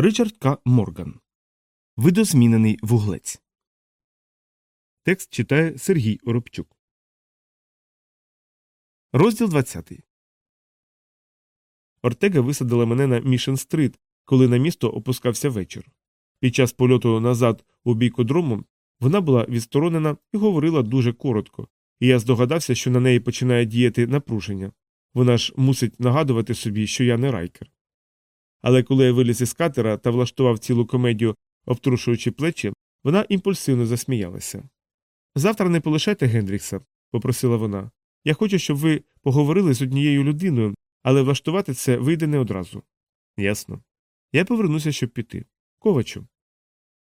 Ричард К. Морган. Видозмінений вуглець. Текст читає Сергій Оробчук. Розділ 20. Ортега висадила мене на Мішен Стрит, коли на місто опускався вечір. Під час польоту назад у бійку дрому вона була відсторонена і говорила дуже коротко, і я здогадався, що на неї починає діяти напруження. Вона ж мусить нагадувати собі, що я не райкер. Але коли я виліз із катера та влаштував цілу комедію, обтрушуючи плечі, вона імпульсивно засміялася. Завтра не полишайте Гендрікса, попросила вона. Я хочу, щоб ви поговорили з однією людиною, але влаштувати це вийде не одразу. Ясно. Я повернуся, щоб піти. Ковачу.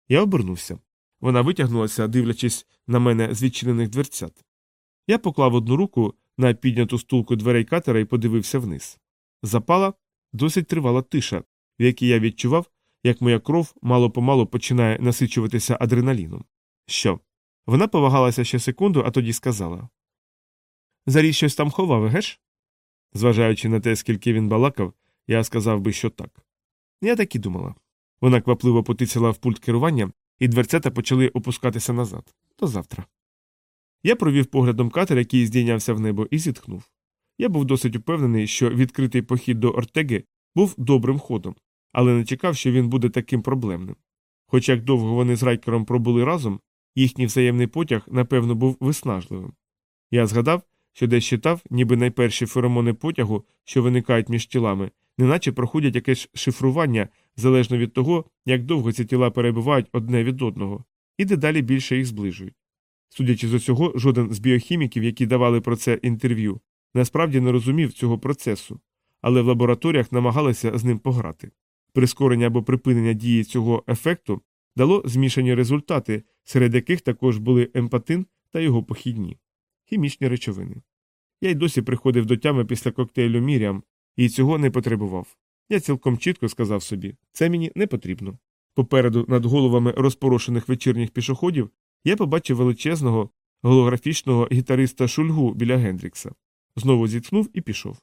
Я обернувся. Вона витягнулася, дивлячись на мене з відчинених дверцят. Я поклав одну руку на підняту стулку дверей катера і подивився вниз. Запала досить тривала тиша, в якій я відчував, як моя кров мало помалу починає насичуватися адреналіном. Що? Вона повагалася ще секунду, а тоді сказала Зарій щось там ховав, геш? Зважаючи на те, скільки він балакав, я сказав би, що так. Я так і думала. Вона квапливо потицяла в пульт керування, і дверцята почали опускатися назад. До завтра. Я провів поглядом катер, який здійнявся в небо, і зітхнув. Я був досить упевнений, що відкритий похід до Ортеги був добрим ходом, але не чекав, що він буде таким проблемним. Хоч як довго вони з райкером пробули разом, їхній взаємний потяг, напевно, був виснажливим. Я згадав, що десь читав, ніби найперші феромони потягу, що виникають між тілами, неначе проходять якесь шифрування залежно від того, як довго ці тіла перебувають одне від одного, і дедалі більше їх зближують. Судячи з усього, жоден з біохіміків, які давали про це інтерв'ю, насправді не розумів цього процесу, але в лабораторіях намагалися з ним пограти. Прискорення або припинення дії цього ефекту дало змішані результати, серед яких також були емпатин та його похідні хімічні речовини. Я й досі приходив до тями після коктейлю Міріам і цього не потребував. Я цілком чітко сказав собі це мені не потрібно. Попереду, над головами розпорошених вечірніх пішоходів, я побачив величезного голографічного гітариста Шульгу біля Гендрікса. Знову зітхнув і пішов.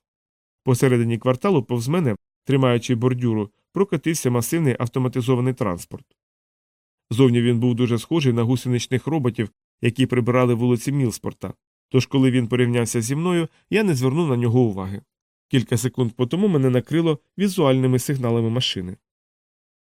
Посередині кварталу повз мене, тримаючи бордюру, прокатився масивний автоматизований транспорт. Зовні він був дуже схожий на гусеничних роботів, які прибирали вулиці Мілспорта, тож, коли він порівнявся зі мною, я не звернув на нього уваги. Кілька секунд по тому мене накрило візуальними сигналами машини.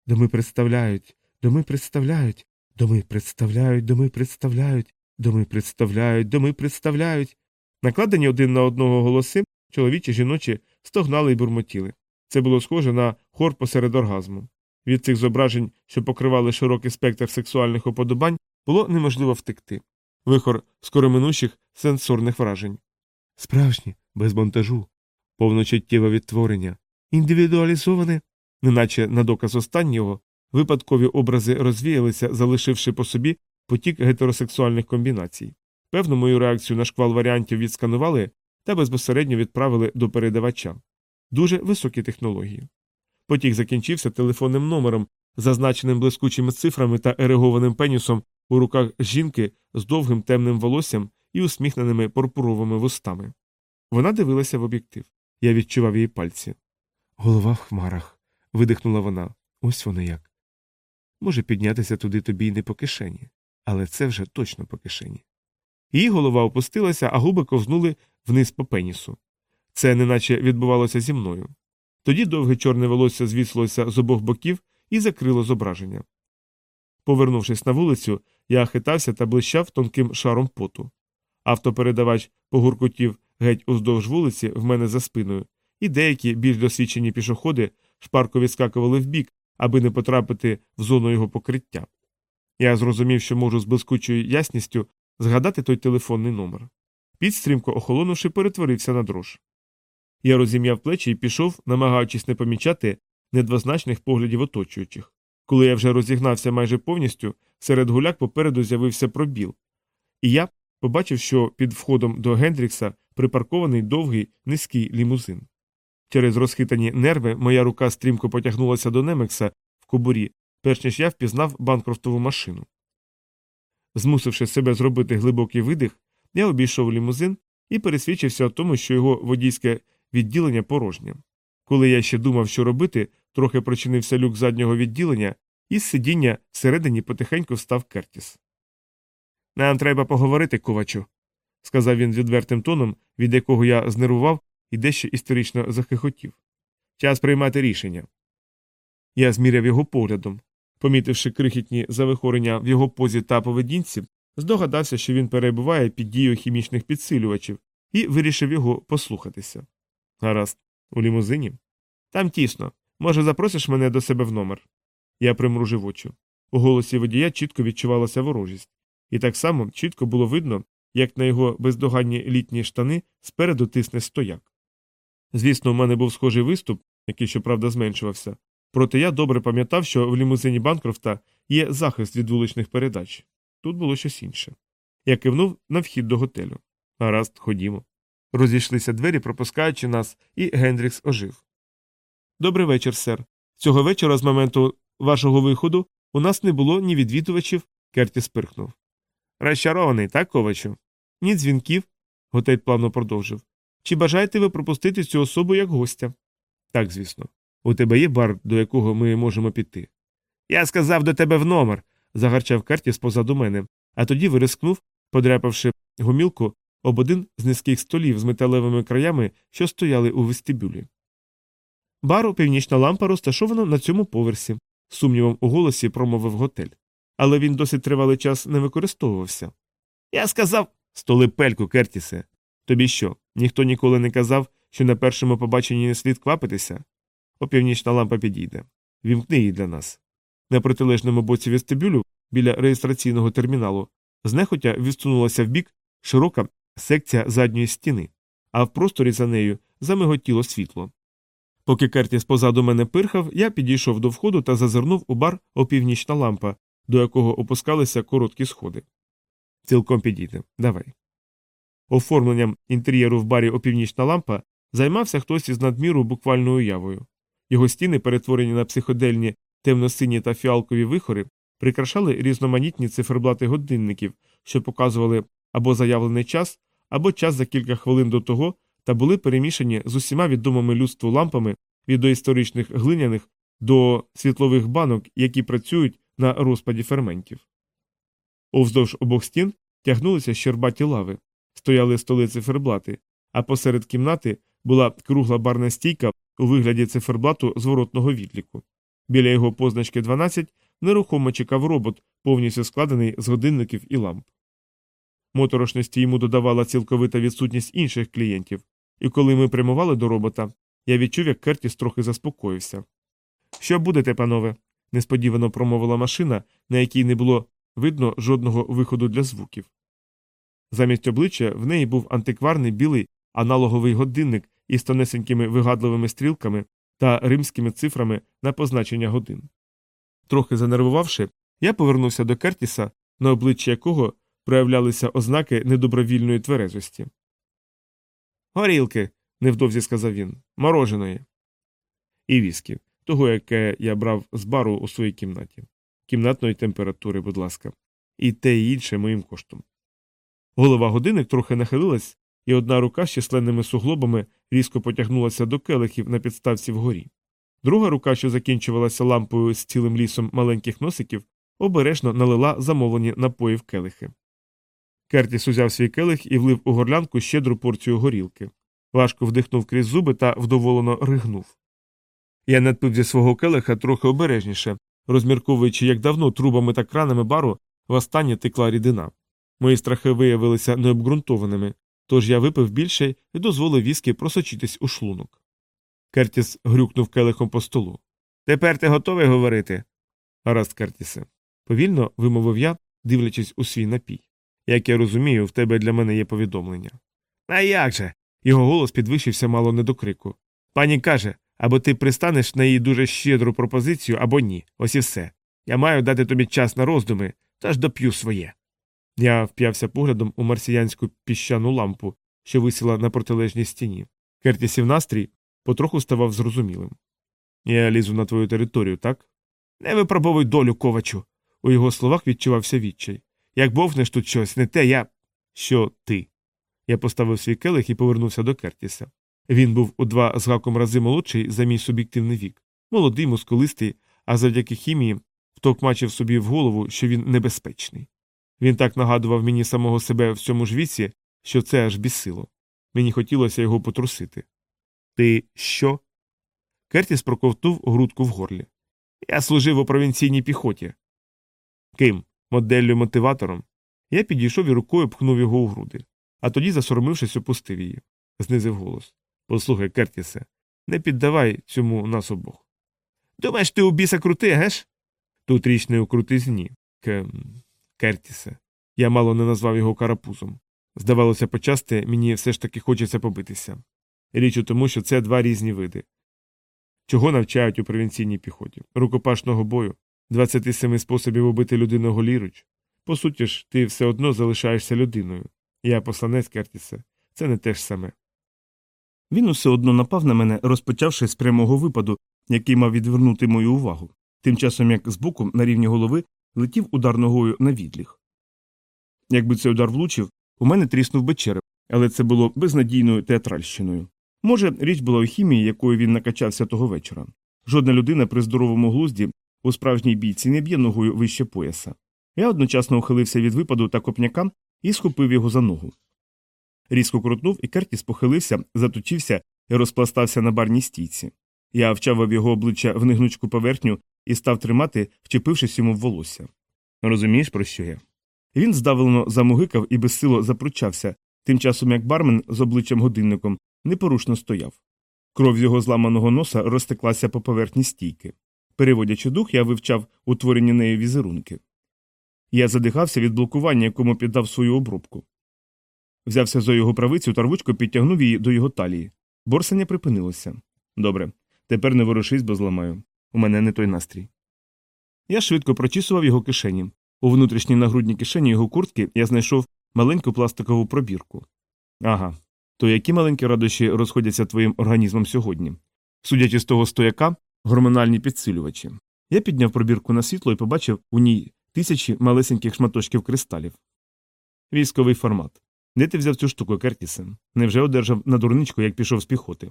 Доми представляють, доми представляють, доми представляють, доми представляють, доми представляють, доми представляють. Накладені один на одного голоси, чоловічі жіночі стогнали й бурмотіли. Це було схоже на хор посеред оргазму. Від цих зображень, що покривали широкий спектр сексуальних уподобань, було неможливо втекти. Вихор скороминущих сенсорних вражень. Справжні, без монтажу, повночуттєве відтворення, індивідуалізоване, неначе на доказ останнього, випадкові образи розвіялися, залишивши по собі потік гетеросексуальних комбінацій. Певну мою реакцію на шквал варіантів відсканували та безпосередньо відправили до передавача. Дуже високі технології. Потік закінчився телефонним номером, зазначеним блискучими цифрами та ерегованим пенісом у руках жінки з довгим темним волоссям і усміхненими пурпуровими вустами. Вона дивилася в об'єктив. Я відчував її пальці. Голова в хмарах. видихнула вона. Ось воно як. Може піднятися туди тобі й не по кишені, але це вже точно по кишені. Її голова опустилася, а губи ковзнули вниз по пенісу. Це неначе відбувалося зі мною. Тоді довге чорне волосся звіслося з обох боків і закрило зображення. Повернувшись на вулицю, я хитався та блищав тонким шаром поту. Автопередавач погуркотів геть уздовж вулиці в мене за спиною, і деякі більш досвідчені пішоходи шпарко відскакували вбік, аби не потрапити в зону його покриття. Я зрозумів, що можу з блискучою ясністю згадати той телефонний номер. Під стрімко охолонувши, перетворився на дрож. Я розім'яв плечі і пішов, намагаючись не помічати недвозначних поглядів оточуючих. Коли я вже розігнався майже повністю, серед гуляк попереду з'явився пробіл, і я побачив, що під входом до Гендрікса припаркований довгий низький лімузин. Через розхитані нерви моя рука стрімко потягнулася до Немекса в кобурі, перш ніж я впізнав банкрофтову машину. Змусивши себе зробити глибокий видих, я обійшов лімузин і пересвідчився в тому, що його водійське відділення порожнє. Коли я ще думав, що робити, трохи прочинився люк заднього відділення, і з сидіння всередині потихеньку встав Кертіс. Нам треба поговорити, ковачу, сказав він відвертим тоном, від якого я знервував і дещо історично захихотів. Час приймати рішення. Я зміряв його поглядом. Помітивши крихітні завихорення в його позі та поведінці, здогадався, що він перебуває під дією хімічних підсилювачів, і вирішив його послухатися. Гаразд, у лімузині? Там тісно. Може, запросиш мене до себе в номер? Я примружив очі. У голосі водія чітко відчувалася ворожість, і так само чітко було видно, як на його бездоганні літні штани спереду тисне стояк. Звісно, у мене був схожий виступ, який, щоправда, зменшувався, проте я добре пам'ятав, що в лімузині Банкрофта є захист від вуличних передач. Тут було щось інше. Я кивнув на вхід до готелю. Гаразд, ходімо. Розійшлися двері, пропускаючи нас, і Гендрікс ожив. Добрий вечір, сер. Цього вечора, з моменту вашого виходу, у нас не було ні відвідувачів, Кертіс пирхнув. Розчарований, так, ковачу? Ні дзвінків, готель плавно продовжив. Чи бажаєте ви пропустити цю особу як гостя? Так, звісно. У тебе є бар, до якого ми можемо піти. Я сказав до тебе в номер. загарчав Кертіс позаду мене, а тоді вирискнув, подряпавши гомілку об один з низьких столів з металевими краями, що стояли у вестибюлі. Бару північна лампа розташована на цьому поверсі, сумнівом у голосі промовив готель. Але він досить тривалий час не використовувався. Я сказав столи пельку, Кертісе. Тобі що, ніхто ніколи не казав, що на першому побаченні не слід квапитися? Опівнічна лампа підійде. Вімкни її для нас. На протилежному боці вестибюлю, біля реєстраційного терміналу, знехотя відсунулася вбік широка секція задньої стіни, а в просторі за нею замиготіло світло. Поки Кертіс позаду мене пирхав, я підійшов до входу та зазирнув у бар опівнічна лампа, до якого опускалися короткі сходи. Цілком підійде. Давай. Оформленням інтер'єру в барі опівнічна лампа займався хтось із надміру буквальною уявою. Його стіни, перетворені на психодельні темно-сині та фіалкові вихори, прикрашали різноманітні циферблати годинників, що показували або заявлений час, або час за кілька хвилин до того, та були перемішані з усіма відомими людству лампами від доісторичних глиняних до світлових банок, які працюють на розпаді ферментів. Овздовж обох стін тягнулися щербаті лави, стояли столи циферблати, а посеред кімнати була кругла барна стійка у вигляді циферблату зворотного відліку. Біля його позначки 12 нерухомо чекав робот, повністю складений з годинників і ламп. Моторошності йому додавала цілковита відсутність інших клієнтів, і коли ми прямували до робота, я відчув, як Кертіс трохи заспокоївся. Що будете, панове? несподівано промовила машина, на якій не було видно жодного виходу для звуків. Замість обличчя в неї був антикварний білий аналоговий годинник із тонесенькими вигадливими стрілками та римськими цифрами на позначення годин. Трохи занервувавши, я повернувся до Кертіса, на обличчі якого проявлялися ознаки недобровільної тверезості. Горілки, невдовзі сказав він, мороженої. І віскі, того, яке я брав з бару у своїй кімнаті. Кімнатної температури, будь ласка, і те і інше моїм коштом. Голова годинник трохи нахилилась, і одна рука з численними суглобами різко потягнулася до келихів на підставці вгорі. Друга рука, що закінчувалася лампою з цілим лісом маленьких носиків, обережно налила замовлені напої в келихи. Кертіс узяв свій келих і влив у горлянку щедру порцію горілки. Важко вдихнув крізь зуби та вдоволено ригнув. Я надпив зі свого келиха трохи обережніше, розмірковуючи, як давно трубами та кранами бару востаннє текла рідина. Мої страхи виявилися необґрунтованими, тож я випив більше і дозволив віскі просочитись у шлунок. Кертіс грюкнув келихом по столу. Тепер ти готовий говорити? Гаразд, Кертісе. Повільно вимовив я, дивлячись у свій напій. Як я розумію, в тебе для мене є повідомлення. А як же? Його голос підвищився мало не до крику. Пані каже або ти пристанеш на її дуже щедру пропозицію, або ні. Ось і все. Я маю дати тобі час на роздуми, тож доп'ю своє. Я вп'явся поглядом у марсіянську піщану лампу, що висіла на протилежній стіні. Кертісів настрій потроху ставав зрозумілим. Я лізу на твою територію, так? Не випробовуй долю, ковачу. У його словах відчувався відчай. Як бовнеш тут щось, не те я. Що ти? Я поставив свій келих і повернувся до Кертіса. Він був у два з гаком рази молодший за мій суб'єктивний вік, молодий, мускулистий, а завдяки хімії втокмачив собі в голову, що він небезпечний. Він так нагадував мені самого себе в цьому ж віці, що це аж бісило. Мені хотілося його потрусити. Ти що? Кертіс проковтнув грудку в горлі. Я служив у провінційній піхоті. Ким? Моделлю мотиватором. Я підійшов і рукою пхнув його у груди, а тоді, засоромившись, опустив її. Знизив голос. Послухай, Кертісе, не піддавай цьому нас обох. Думаєш, ти у біса крутий, геш? Тут річ не у крутизні. К... Кертісе. Я мало не назвав його карапузом. Здавалося, почасти мені все ж таки хочеться побитися. Річ у тому, що це два різні види. Чого навчають у провінційній піхоті? Рукопашного бою, 27 способів убити людину голіруч. По суті ж, ти все одно залишаєшся людиною. Я посланець Кертісе, це не те ж саме. Він усе одно напав на мене, розпочавши з прямого випаду, який мав відвернути мою увагу, тим часом як збоку, на рівні голови, летів удар ногою на відліг. Якби цей удар влучив, у мене тріснув би череп, але це було безнадійною театральщиною. Може, річ була у хімії, якою він накачався того вечора. Жодна людина при здоровому глузді у справжній бійці не б'є ногою вище пояса. Я одночасно ухилився від випаду та копняка і схопив його за ногу. Різко крутнув, і Кертіс похилився, заточився і розпластався на барній стійці. Я вчавив його обличчя в негнучку поверхню і став тримати, вчепившись йому в волосся. Розумієш, про що я? Він здавлено замугикав і безсило запручався, тим часом як бармен з обличчям годинником непорушно стояв. Кров з його зламаного носа розтеклася по поверхні стійки. Переводячи дух, я вивчав утворені нею візерунки. Я задихався від блокування, якому піддав свою обробку. Взявся за його правицю та рвучко підтягнув її до його талії. Борсання припинилося. Добре, тепер не ворушись, бо зламаю. У мене не той настрій. Я швидко прочісував його кишені. У внутрішній нагрудній кишені його куртки я знайшов маленьку пластикову пробірку. Ага, то які маленькі радощі розходяться твоїм організмом сьогодні? Судячи з того стояка, гормональні підсилювачі. Я підняв пробірку на світло і побачив у ній тисячі малесеньких шматочків кристалів. Військовий формат. Де ти взяв цю штуку, Кертісе? Невже одержав на дурничку, як пішов з піхоти?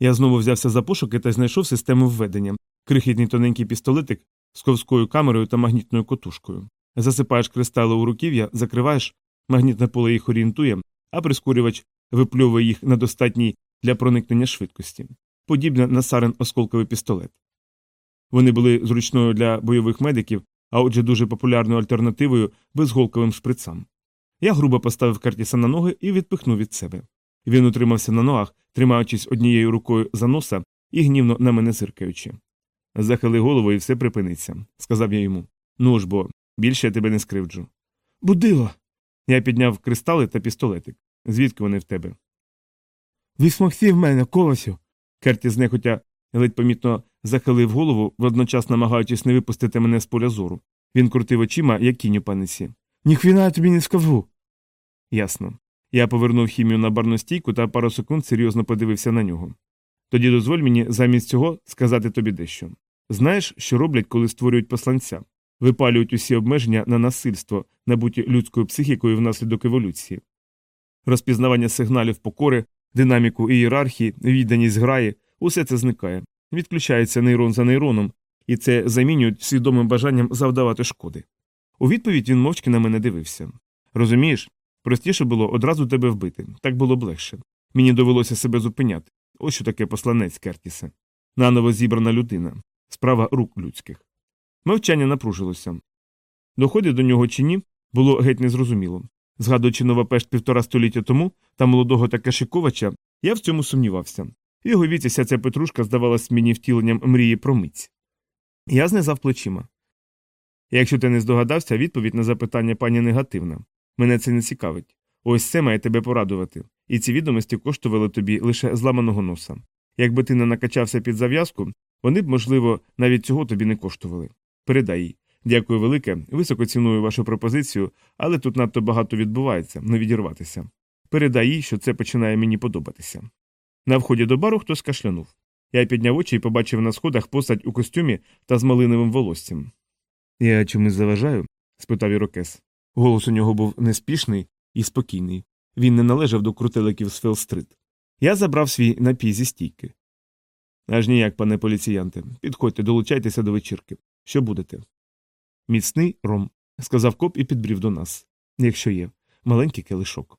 Я знову взявся за пошуки та знайшов систему введення, крихітний тоненький пістолетик з ковською камерою та магнітною котушкою. Засипаєш кристали у руків'я, закриваєш, магнітне поле їх орієнтує, а прискорювач випльовує їх на достатній для проникнення швидкості, подібне на сарен осколковий пістолет. Вони були зручною для бойових медиків, а отже дуже популярною альтернативою безголковим шприцам. Я грубо поставив Кертіса на ноги і відпихнув від себе. Він утримався на ногах, тримаючись однією рукою за носа і гнівно на мене зиркаючи. Захили голову і все припиниться, сказав я йому. Ну ж бо, більше я тебе не скривджу. Будило. Я підняв кристали та пістолетик. Звідки вони в тебе? Висмоксів мене, колосю. Керті знехотя ледь помітно захилив голову, водночас намагаючись не випустити мене з поля зору. Він крутив очима, як кінь у паниці. Ніхвіна я тобі не скажу. Ясно. Я повернув хімію на барну стійку та пару секунд серйозно подивився на нього. Тоді дозволь мені замість цього сказати тобі дещо. Знаєш, що роблять, коли створюють посланця? Випалюють усі обмеження на насильство, набуті людською психікою внаслідок еволюції. Розпізнавання сигналів покори, динаміку ієрархії, відданість граї усе це зникає. Відключається нейрон за нейроном, і це замінюють свідомим бажанням завдавати шкоди. У відповідь він мовчки на мене дивився. Розумієш, простіше було одразу тебе вбити, так було б легше. Мені довелося себе зупиняти. Ось що таке посланець Кертіса. Наново зібрана людина, справа рук людських. Мовчання напружилося. Доходить до нього чи ні, було геть незрозуміло. Згадуючи Новопешт півтора століття тому та молодого Такашиковича, я в цьому сумнівався. Його віці ця петрушка здавалась мені втіленням мрії про миць. Я знизав плечима. Якщо ти не здогадався, відповідь на запитання пані негативна. Мене це не цікавить. Ось це має тебе порадувати, і ці відомості коштували тобі лише зламаного носа. Якби ти не накачався під зав'язку, вони б, можливо, навіть цього тобі не коштували. Передай. Дякую велике, високо ціную вашу пропозицію, але тут надто багато відбувається, не відірватися. Передай їй, що це починає мені подобатися. На вході до бару хтось кашлянув. Я підняв очі і побачив на сходах постать у костюмі та з малиновим волоссям. Я чомусь заважаю? спитав Ірокес. Голос у нього був неспішний і спокійний. Він не належав до крутеликів з Фелстрит. Я забрав свій напій зі стійки. Аж ніяк, пане поліціянте. Підходьте, долучайтеся до вечірки. Що будете? Міцний ром, сказав коп і підбрів до нас. Якщо є, маленький келишок.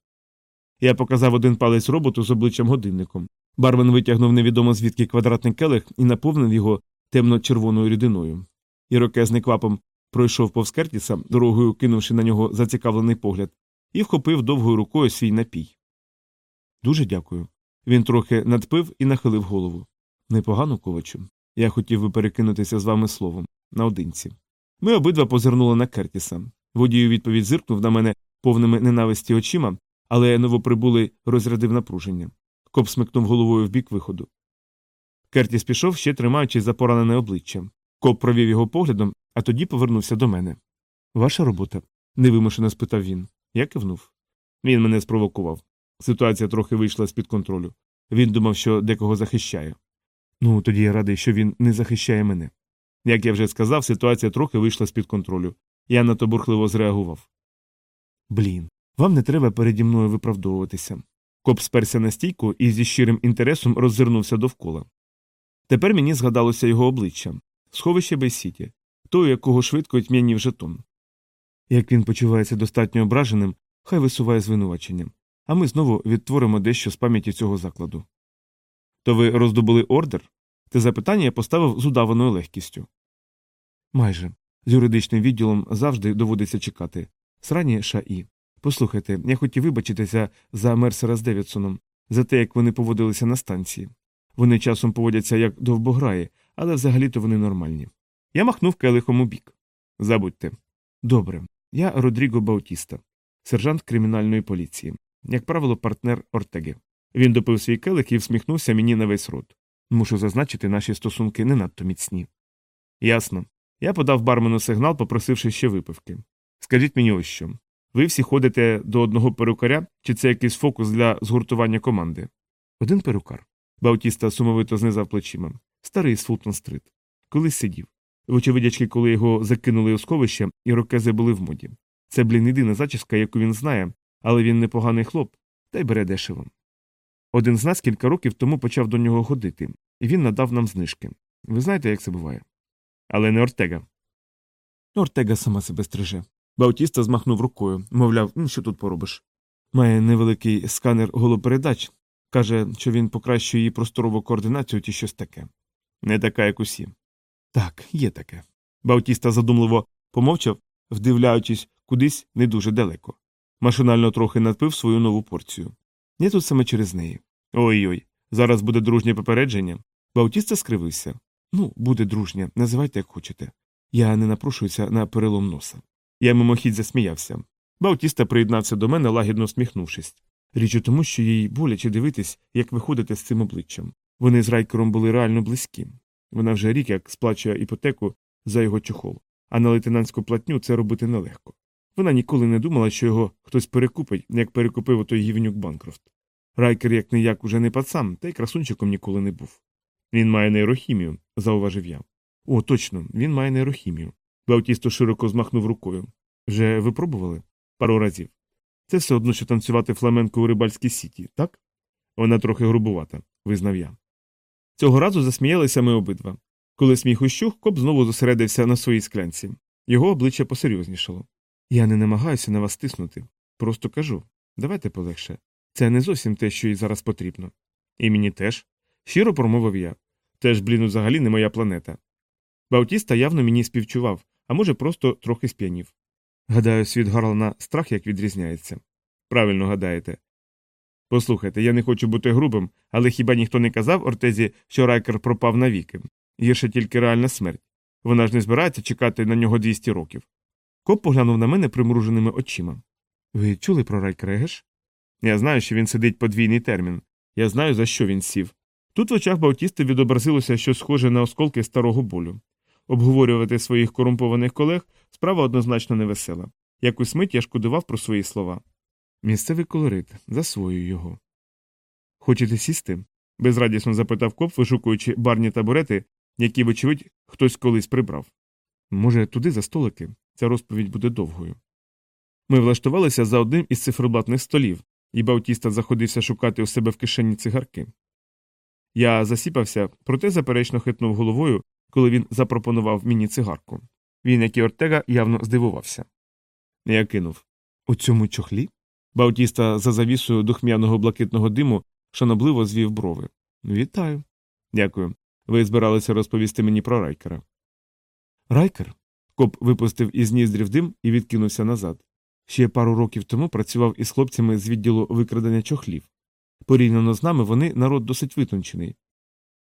Я показав один палець роботу з обличчям годинником. Бармен витягнув невідомо звідки квадратний келих і наповнив його темно-червоною рідиною. Ірокез квапом пройшов повз Кертіса, дорогою кинувши на нього зацікавлений погляд, і вхопив довгою рукою свій напій. Дуже дякую. Він трохи надпив і нахилив голову. Непогано, ковачу. Я хотів би перекинутися з вами словом наодинці. Ми обидва позирнули на Кертіса. Водій у відповідь зиркнув на мене повними ненависті очима, але новоприбулий розрядив напруження. Коп смикнув головою в бік виходу. Кертіс пішов, ще тримаючись за поранене обличчя. Коп провів його поглядом, а тоді повернувся до мене. Ваша робота? невимушено спитав він. Я кивнув. Він мене спровокував. Ситуація трохи вийшла з під контролю. Він думав, що декого захищає. Ну, тоді я радий, що він не захищає мене. Як я вже сказав, ситуація трохи вийшла з під контролю. Я на то бурхливо зреагував. Блін, вам не треба переді мною виправдовуватися. Коп сперся на стійку і зі щирим інтересом роззирнувся довкола. Тепер мені згадалося його обличчя сховище Бей-Сіті, той, якого швидко тьмянів жетон. Як він почувається достатньо ображеним, хай висуває звинувачення, а ми знову відтворимо дещо з пам'яті цього закладу. То ви роздобули ордер? Те запитання я поставив з удаваною легкістю. Майже. З юридичним відділом завжди доводиться чекати. Срані ШАІ. Послухайте, я хотів вибачитися за Мерсера з Девідсоном, за те, як вони поводилися на станції. Вони часом поводяться як довбограї, але взагалі-то вони нормальні. Я махнув келихом у бік. Забудьте. Добре. Я Родріго Баутіста, сержант кримінальної поліції, як правило, партнер Ортеги. Він допив свій келих і всміхнувся мені на весь рот. Мушу зазначити, наші стосунки не надто міцні. Ясно. Я подав бармену сигнал, попросивши ще випивки. Скажіть мені ось що. Ви всі ходите до одного перукаря, чи це якийсь фокус для згуртування команди? Один перукар. Баутіста сумовито знизав плечима. Старий з Фултон-стрит. Колись сидів. Вочевидячки, коли його закинули у сховище, ірокези були в моді. Це, блін, єдина зачіска, яку він знає, але він непоганий хлоп, та й бере дешево. Один з нас кілька років тому почав до нього ходити, і він надав нам знижки. Ви знаєте, як це буває? Але не Ортега. Ортега сама себе стриже. Баутіста змахнув рукою, мовляв, «Ну, що тут поробиш. Має невеликий сканер голопередач. Каже, що він покращує її просторову координацію чи щось таке. Не така, як усі. Так, є таке. Баутіста задумливо помовчав, вдивляючись кудись не дуже далеко. Машинально трохи надпив свою нову порцію. Я тут саме через неї. Ой ой, зараз буде дружнє попередження. Баутіста скривився. Ну, буде дружнє, називайте як хочете. Я не напрошуюся на перелом носа. Я мимохідь засміявся. Баутіста приєднався до мене, лагідно всміхнувшись. Річ у тому, що їй боляче дивитись, як ви ходите з цим обличчям. Вони з райкером були реально близькі. Вона вже рік як сплачує іпотеку за його чохол, а на лейтенантську платню це робити нелегко. Вона ніколи не думала, що його хтось перекупить, як перекупив отой гівнюк Банкрофт. Райкер як не як уже не пацан, та й красунчиком ніколи не був. Він має нейрохімію, зауважив я. О, точно, він має нейрохімію. Баутісто широко змахнув рукою. Вже випробували? Пару разів. Це все одно, що танцювати фламенко у рибальській сіті, так? Вона трохи грубувата, визнав я. Цього разу засміялися ми обидва. Коли сміх ущух, коп знову зосередився на своїй склянці. Його обличчя посерйознішало. Я не намагаюся на вас тиснути. Просто кажу давайте полегше. Це не зовсім те, що їй зараз потрібно. І мені теж. Щиро промовив я. Теж, блін, взагалі не моя планета. Баутіста явно мені співчував, а може, просто трохи сп'янів. Гадаю, світ Гарлана страх як відрізняється. Правильно гадаєте. Послухайте, я не хочу бути грубим, але хіба ніхто не казав Ортезі, що райкер пропав навіки? Гірше тільки реальна смерть. Вона ж не збирається чекати на нього 200 років. Коп поглянув на мене примруженими очима. Ви чули про райкера, геш? Я знаю, що він сидить подвійний термін. Я знаю, за що він сів. Тут в очах Баутісти відобразилося щось схоже на осколки старого болю. Обговорювати своїх корумпованих колег справа однозначно невесела. Якусь мить я шкодував про свої слова. Місцевий колорит, засвоюю його. Хочете сісти? безрадісно запитав коп, вишукуючи барні табурети, які, вочевидь, хтось колись прибрав. Може, туди за столики? Ця розповідь буде довгою. Ми влаштувалися за одним із циферблатних столів, і Баутіста заходився шукати у себе в кишені цигарки. Я засіпався, проте заперечно хитнув головою, коли він запропонував мені цигарку. Він, як і Ортега, явно здивувався. Я кинув У цьому чохлі? Баутіста за завісою духмяного блакитного диму шанобливо звів брови. Вітаю. Дякую. Ви збиралися розповісти мені про райкера. Райкер? Коп випустив із ніздрів дим і відкинувся назад. Ще пару років тому працював із хлопцями з відділу викрадення чохлів. Порівняно з нами вони народ досить витончений.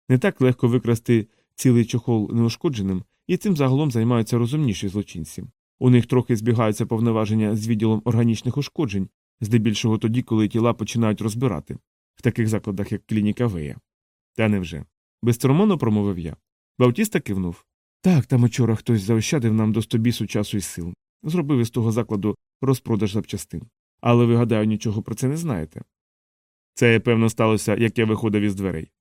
Не так легко викрасти цілий чохол неушкодженим, і цим загалом займаються розумніші злочинці. У них трохи збігаються повноваження з відділом органічних ушкоджень, здебільшого тоді, коли тіла починають розбирати, в таких закладах, як клініка Вея. Та невже. Безцеремонно промовив я. Баутіста кивнув. Так, там учора хтось заощадив нам до стобісу часу і сил. Зробив із того закладу розпродаж запчастин. Але ви, гадаю, нічого про це не знаєте. Це, певно, сталося, як я виходив із дверей.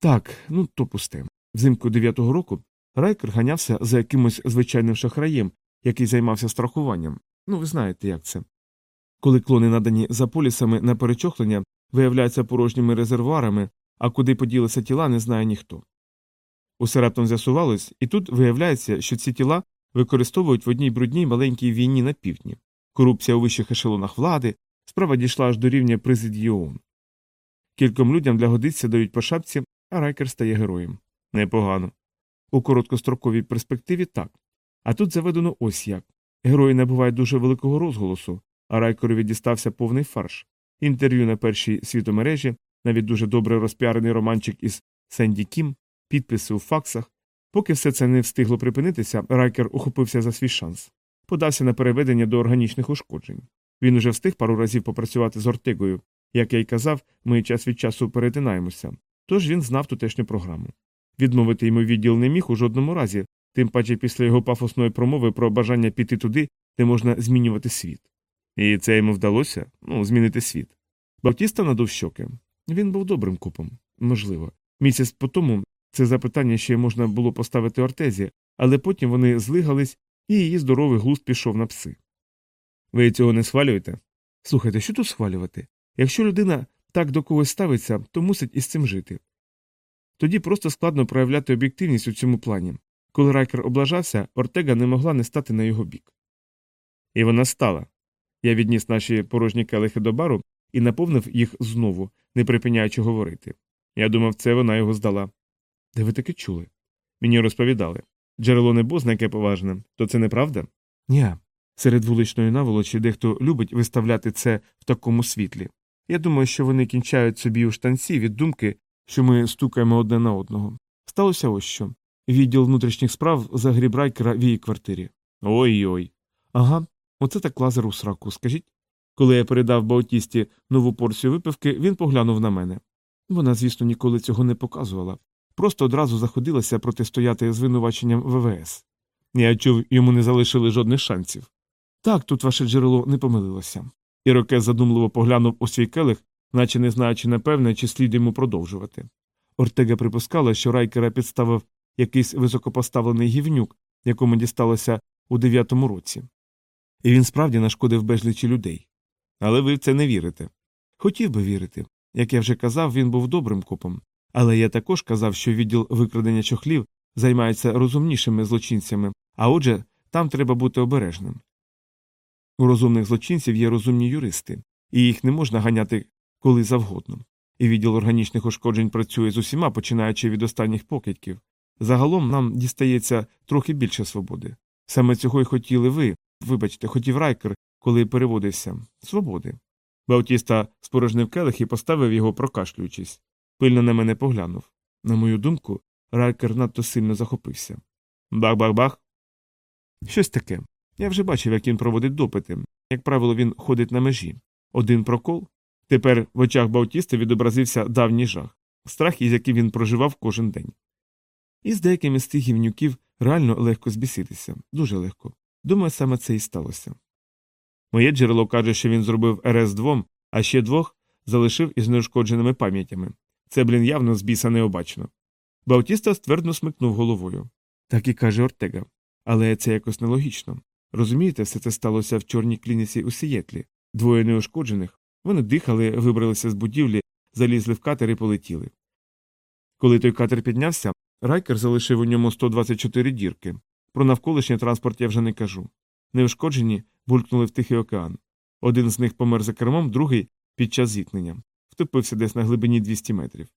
Так, ну то пусте. Взимку дев'ятого року Райкер ганявся за якимось звичайним шахраєм, який займався страхуванням. Ну, ви знаєте, як це. Коли клони надані за полісами на перечохлення, виявляються порожніми резервуарами, а куди поділися тіла, не знає ніхто. Усе раптом з'ясувалось, і тут виявляється, що ці тіла використовують в одній брудній маленькій війні на півдні. Корупція у вищих ешелонах влади, справа дійшла аж до рівня президії ООН. Кільком людям для годиться дають по шапці, а райкер стає героєм. Непогано. У короткостроковій перспективі так. А тут заведено ось як. Герої набувають дуже великого розголосу, а райкерові дістався повний фарш. Інтерв'ю на першій світомережі, навіть дуже добре розпіарений романчик із Сенді Кім, підписи у факсах. Поки все це не встигло припинитися, райкер ухопився за свій шанс. Подався на переведення до органічних ушкоджень. Він уже встиг пару разів попрацювати з Ортегою. Як я й казав, ми час від часу перетинаємося. Тож він знав тутешню програму. Відмовити йому відділ не міг у жодному разі, тим паче після його пафосної промови про бажання піти туди, де можна змінювати світ. І це йому вдалося ну, змінити світ. Баптіста надув щоки. Він був добрим купом. Можливо. Місяць по тому це запитання ще можна було поставити Ортезі, але потім вони злигались, і її здоровий глузд пішов на пси. Ви цього не схвалюєте? Слухайте, що тут схвалювати? Якщо людина так до когось ставиться, то мусить із цим жити. Тоді просто складно проявляти об'єктивність у цьому плані. Коли райкер облажався, Ортега не могла не стати на його бік. І вона стала. Я відніс наші порожні келихи до бару і наповнив їх знову, не припиняючи говорити. Я думав, це вона його здала. Де ви таке чули? Мені розповідали. Джерело не бозна яке поважне, то це неправда? Ні. Серед вуличної наволочі дехто любить виставляти це в такому світлі. Я думаю, що вони кінчають собі у штанці від думки, що ми стукаємо одне на одного. Сталося ось що. Відділ внутрішніх справ загріб райкера в її квартирі. Ой ой. Ага, оце так лазер у сраку, скажіть. Коли я передав Баутісті нову порцію випивки, він поглянув на мене. Вона, звісно, ніколи цього не показувала, просто одразу заходилася протистояти звинуваченням ВВС. Я чув, йому не залишили жодних шансів. Так, тут ваше джерело не помилилося. Ірокез задумливо поглянув у свій келих, наче не знаючи напевне, чи слід йому продовжувати. Ортега припускала, що райкера підставив якийсь високопоставлений гівнюк, якому дісталося у дев'ятому році. І він справді нашкодив безлічі людей. Але ви в це не вірите. Хотів би вірити. Як я вже казав, він був добрим копом. Але я також казав, що відділ викрадення чохлів займається розумнішими злочинцями, а отже, там треба бути обережним. У розумних злочинців є розумні юристи, і їх не можна ганяти коли завгодно. І відділ органічних ушкоджень працює з усіма, починаючи від останніх покидьків. Загалом нам дістається трохи більше свободи. Саме цього й хотіли ви, вибачте, хотів райкер, коли переводився свободи. Баутіста спорожнив келих і поставив його, прокашлюючись. Пильно на мене поглянув. На мою думку, райкер надто сильно захопився. Бах-бах-бах. Щось таке. Я вже бачив, як він проводить допити. Як правило, він ходить на межі. Один прокол. Тепер в очах Баутіста відобразився давній жах, страх, із яким він проживав кожен день. І з деякими з цих гівнюків реально легко збіситися, дуже легко. Думаю, саме це і сталося. Моє джерело каже, що він зробив РС двом, а ще двох залишив із неушкодженими пам'ятями. Це, блін, явно з біса необачно. Баутіста ствердно смикнув головою. Так і каже Ортега. Але це якось нелогічно. Розумієте, все це сталося в чорній клініці у Сієтлі. Двоє неушкоджених. Вони дихали, вибралися з будівлі, залізли в катер і полетіли. Коли той катер піднявся, Райкер залишив у ньому 124 дірки. Про навколишній транспорт я вже не кажу. Неушкоджені булькнули в Тихий океан. Один з них помер за кермом, другий під час зіткнення, втопився десь на глибині 200 метрів.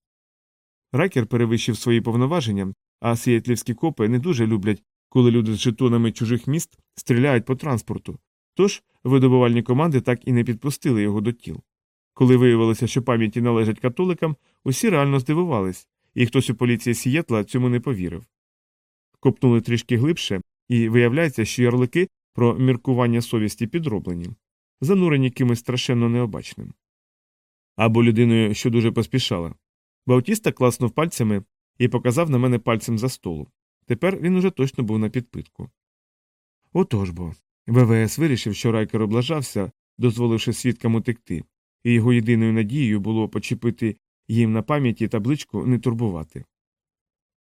Райкер перевищив свої повноваження, а сіятлівські копи не дуже люблять, коли люди з жетонами чужих міст стріляють по транспорту. Тож видобувальні команди так і не підпустили його до тіл. Коли виявилося, що пам'яті належать католикам, усі реально здивувались, і хтось у поліції Сієтла цьому не повірив. Копнули трішки глибше, і виявляється, що ярлики про міркування совісті підроблені, занурені кимось страшенно необачним. Або людиною, що дуже поспішала. Баутіста класнув пальцями і показав на мене пальцем за столу. Тепер він уже точно був на підпитку. Отож бо. ВВС вирішив, що Райкер облажався, дозволивши свідкам утекти, і його єдиною надією було почепити їм на пам'яті табличку не турбувати.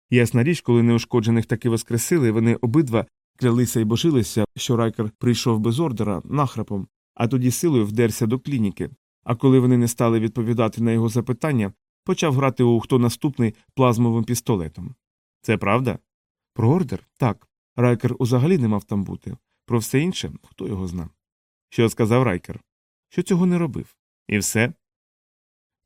Ясна річ, коли неушкоджених таки воскресили, вони обидва клялися і божилися, що Райкер прийшов без ордера нахрапом, а тоді силою вдерся до клініки. А коли вони не стали відповідати на його запитання, почав грати у хто наступний плазмовим пістолетом. Це правда? Про ордер? Так. Райкер узагалі не мав там бути. Про все інше, хто його зна. Що сказав Райкер? Що цього не робив. І все?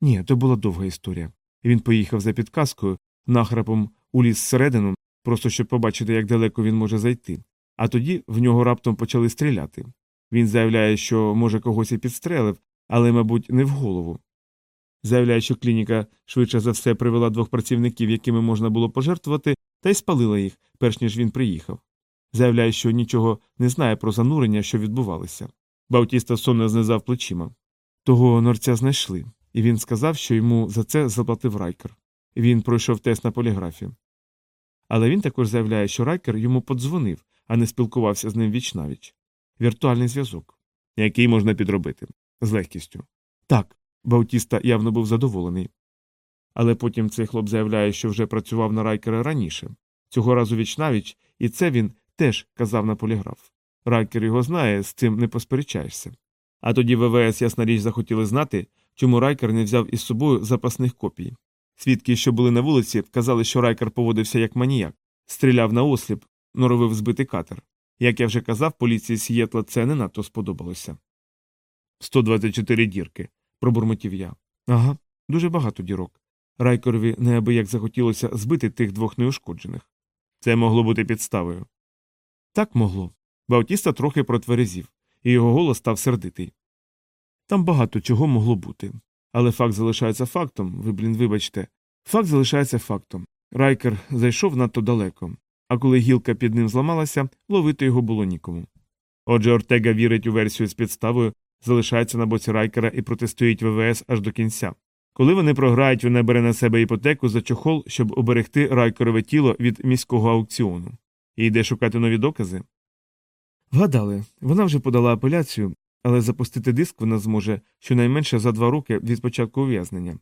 Ні, то була довга історія. Він поїхав за підказкою, нахрапом у ліс всередину, просто щоб побачити, як далеко він може зайти. А тоді в нього раптом почали стріляти. Він заявляє, що, може, когось і підстрелив, але, мабуть, не в голову. Заявляє, що клініка швидше за все привела двох працівників, якими можна було пожертвувати, та й спалила їх, перш ніж він приїхав. Заявляє, що нічого не знає про занурення, що відбувалося. Баутіста сонно знизав плечима. Того норця знайшли, і він сказав, що йому за це заплатив Райкер. Він пройшов тест на поліграфі. Але він також заявляє, що Райкер йому подзвонив, а не спілкувався з ним вічнавіч. Віртуальний зв'язок, який можна підробити з легкістю. Так, Баутіста явно був задоволений. Але потім цей хлоп заявляє, що вже працював на Райкера раніше, цього разу віч-на-віч, і це він теж казав на поліграф. Райкер його знає, з цим не посперечаєшся. А тоді ВВС ясна річ захотіли знати, чому Райкер не взяв із собою запасних копій. Свідки, що були на вулиці, казали, що Райкер поводився як маніяк, стріляв наосліп, норовив збити катер. Як я вже казав, поліції Сієтла це не надто сподобалося. 124 дірки, пробурмотів я. Ага, дуже багато дірок. Райкерові неабияк захотілося збити тих двох неушкоджених. Це могло бути підставою. Так могло. Баутіста трохи протверезів, і його голос став сердитий. Там багато чого могло бути. Але факт залишається фактом, ви, блін, вибачте. Факт залишається фактом. Райкер зайшов надто далеко, а коли гілка під ним зламалася, ловити його було нікому. Отже, Ортега вірить у версію з підставою, залишається на боці Райкера і протистоїть ВВС аж до кінця. Коли вони програють, вона бере на себе іпотеку за чохол, щоб оберегти Райкерове тіло від міського аукціону. І йде шукати нові докази. Вгадали, вона вже подала апеляцію, але запустити диск вона зможе щонайменше за два роки від початку ув'язнення.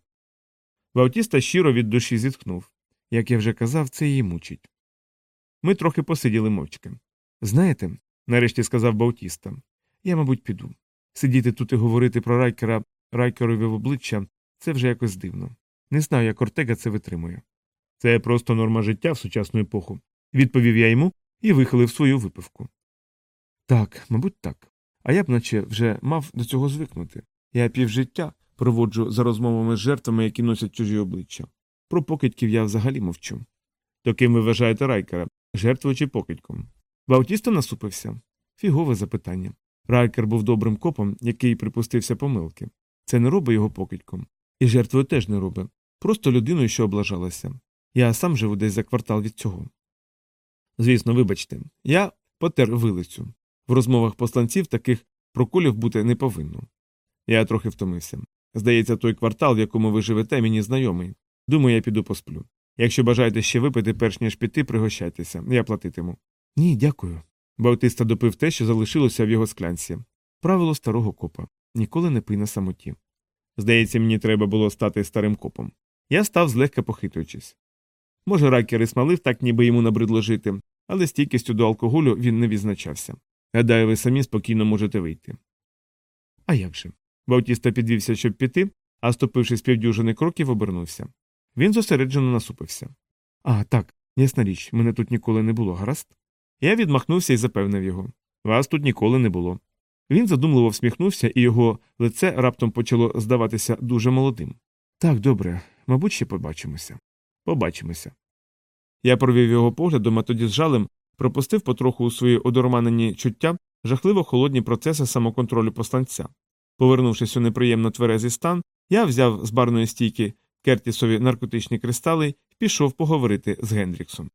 Баутіста щиро від душі зітхнув. Як я вже казав, це її мучить. Ми трохи посиділи мовчки. Знаєте, нарешті сказав Баутіста, я, мабуть, піду. Сидіти тут і говорити про райкера райкерові в обличчя це вже якось дивно. Не знаю, як Ортега це витримує. Це просто норма життя в сучасну епоху, відповів я йому і вихилив свою випивку. Так, мабуть, так. А я б наче вже мав до цього звикнути. Я півжиття проводжу за розмовами з жертвами, які носять чужі обличчя. Про покидьків я взагалі мовчу. То ким ви вважаєте райкера, жертвою чи покидьком? Баутіста насупився. Фігове запитання. Райкер був добрим копом, який припустився помилки. Це не робить його покидьком. І жертвою теж не робить. Просто людиною, що облажалася. Я сам живу десь за квартал від цього. Звісно, вибачте, я потер вилицю. В розмовах посланців таких проколів бути не повинно. Я трохи втомився. Здається, той квартал, в якому ви живете, мені знайомий. Думаю, я піду посплю. Якщо бажаєте ще випити, перш ніж піти, пригощайтеся, я платитиму. Ні, дякую. Баутиста допив те, що залишилося в його склянці. Правило старого копа ніколи не пий на самоті. Здається, мені треба було стати старим копом. Я став злегка похитуючись. Може, ракер і смалив так, ніби йому набридло жити, але стійкістю до алкоголю він не відзначався. Гадаю, ви самі спокійно можете вийти. А як же? Баутіста підвівся, щоб піти, а ступивши з півдюжини кроків, обернувся. Він зосереджено насупився. А, так, ясна річ, мене тут ніколи не було, гаразд? Я відмахнувся і запевнив його. Вас тут ніколи не було. Він задумливо всміхнувся, і його лице раптом почало здаватися дуже молодим. Так, добре, мабуть, ще побачимося. Побачимося. Я провів його поглядом, а тоді з жалем пропустив потроху у свої одурманені чуття жахливо холодні процеси самоконтролю посланця. Повернувшись у неприємно тверезий стан, я взяв з барної стійки Кертісові наркотичні кристали і пішов поговорити з Гендріксом.